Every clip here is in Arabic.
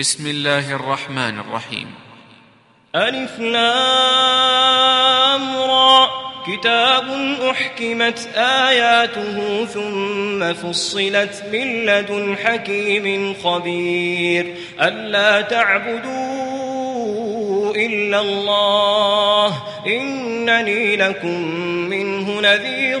بسم الله الرحمن الرحيم. ألف را. كتاب أحكمت آياته ثم فصلت من لدن حكيم خبير. ألا تعبدوا إلا الله. إنني لكم منه نذير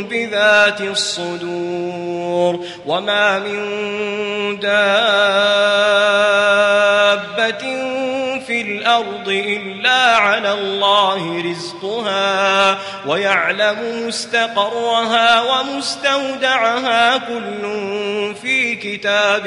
بذات الصدور وما من دابة الأرض إلا على الله رزقها ويعلم مستقرها ومستودعها كل في كتاب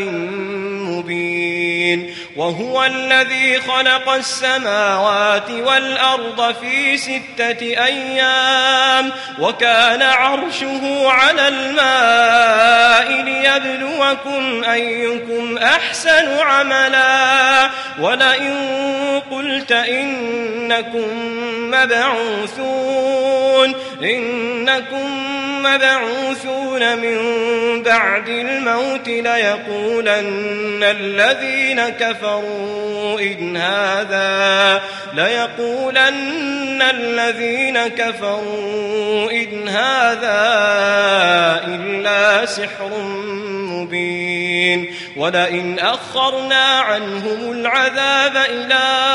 مبين وهو الذي خلق السماوات والأرض في ستة أيام وكان عرشه على الماء ليبلوكم أيكم أحسن عملا ولئن قلت إنكم مبعوثون إنكم مبعوثون من بعد الموت ليقولن الذين كفروا إن هذا ليقولن الذين كفروا إن هذا إلا سحر مبين. ولئن أخرنا عنهم العذاب إلى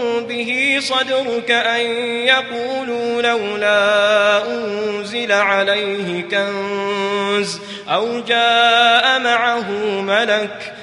به صدرك أن يقولوا لولا أنزل عليه كنز أو جاء معه ملك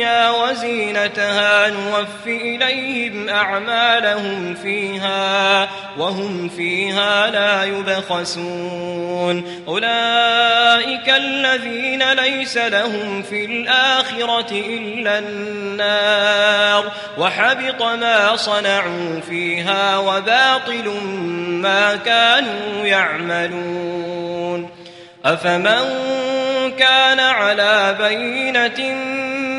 الدنيا وزينتها نوف إليهم أعمالهم فيها وهم فيها لا يبخسون. أولئك الذين ليس لهم في الآخرة إلا النار وحبط ما صنعوا فيها وباطل ما كانوا يعملون. أفمن كان على بينة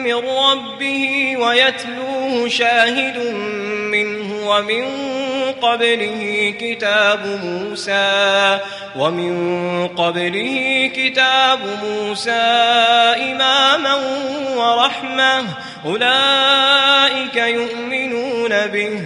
من ربه ويتلوه شاهد منه ومن قبله كتاب موسى ومن قبله كتاب موسى إماما ورحمة أولئك يؤمنون به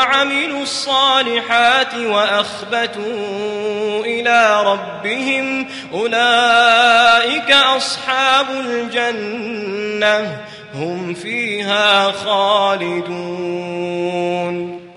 وعملوا الصالحات وأخبتوا إلى ربهم أولئك أصحاب الجنة هم فيها خالدون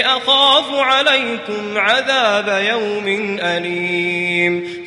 أخاف عليكم عذاب يوم أليم.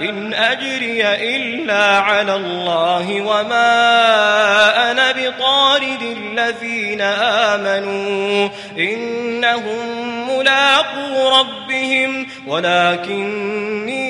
إن أجري إلا على الله وما أنا بطارد الذين آمنوا إنهم ملاقو ربهم ولكني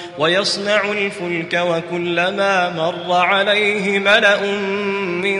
ويصنع الفلك وكلما مر عليه ملأ من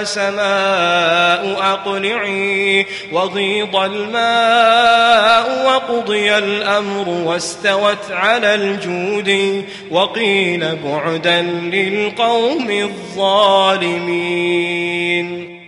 ويا سماء أقلعي وغيض الماء وقضي الأمر واستوت على الجود وقيل بعدا للقوم الظالمين.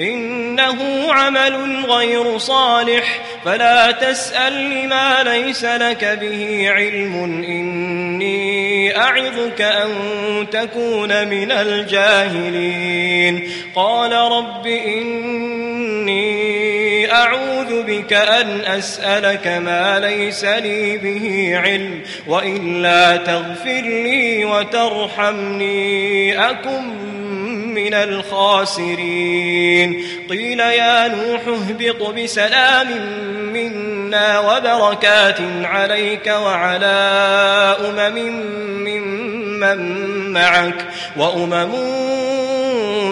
إنه عمل غير صالح. فلا تسأل لما ليس لك به علم. إني أعظك أن تكون من الجاهلين. قال رب إني أعوذ بك أن أسألك ما ليس لي به علم. وإلا تغفر لي وترحمني. أكن من الخاسرين. قيل يا نوح اهبط بسلام منا وبركات عليك وعلى أمم ممن معك وأمم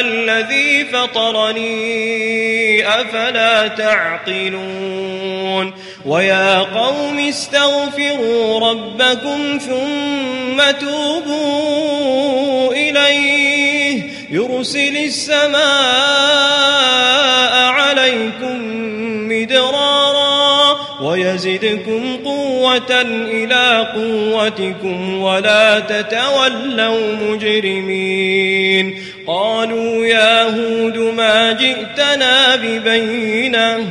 الذي فطرني أفلا تعقلون ويا قوم استغفروا ربكم ثم توبوا إليه يرسل السماء عليكم مدرارا ويزدكم قوة إلى قوتكم ولا تتولوا مجرمين قالوا يا هود ما جئتنا ببينة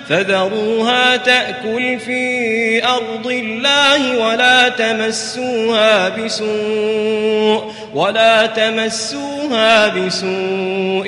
فذروها تأكل في أرض الله ولا تمسوها بسوء ولا تمسوها بسوء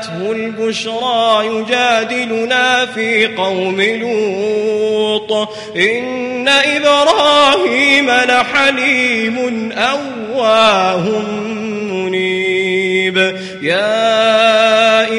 وجاءته البشرى يجادلنا في قوم لوط إن إبراهيم لحليم أواه منيب. يا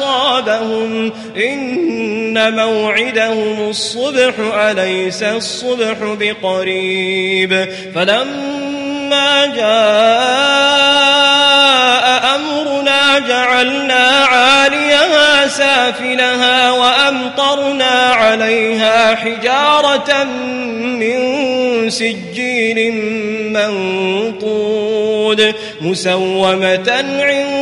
أصابهم. إن موعدهم الصبح أليس الصبح بقريب؟ فلما جاء أمرنا جعلنا عاليها سافلها وأمطرنا عليها حجارة من سجيل منطود مسومة عند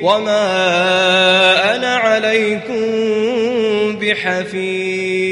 وما أنا عليكم بحفيظ.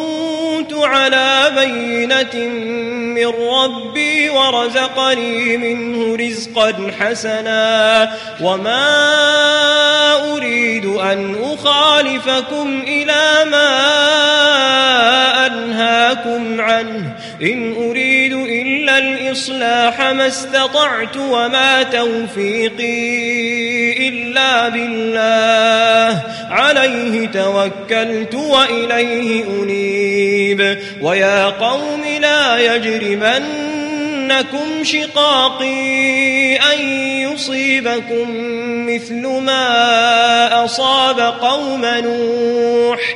على بينة من ربي ورزقني منه رزقا حسنا وما أريد أن أخالفكم إلى ما أنهاكم عنه. إن أريد إلا الإصلاح ما استطعت وما توفيقي إلا بالله. عليه توكلت وإليه أنيب. ويا قوم لا يجرمنكم شقاقي أن يصيبكم مثل ما أصاب قوم نوح.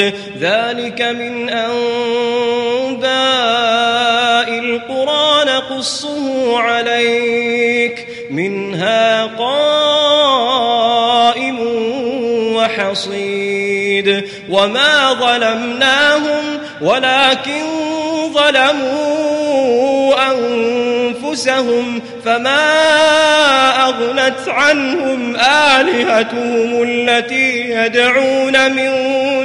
ذلك من أنباء القرى نقصه عليك منها قائم وحصيد. وما ظلمناهم ولكن ظلموا أنفسهم فما أغنت عنهم آلهتهم التي يدعون من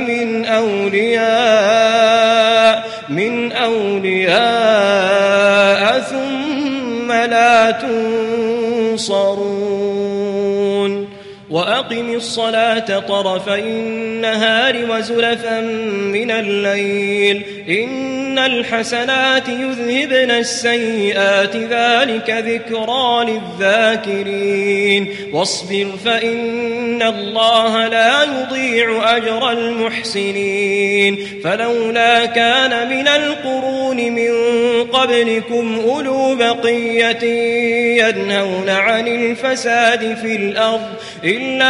من أولياء من أولياء ثم لا تنصرون. وأقم الصلاة طرفي النهار وزلفا من الليل. إن الحسنات يذهبن السيئات ذلك ذكرى للذاكرين. واصبر فإن الله لا يضيع أجر المحسنين. فلولا كان من القرون من قبلكم أولو بقية ينهون عن الفساد في الأرض إلا